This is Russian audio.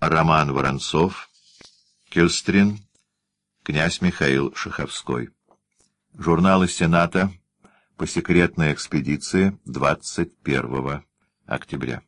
Роман Воронцов, Кюстрин, князь Михаил Шаховской. Журналы Сената по секретной экспедиции 21 октября.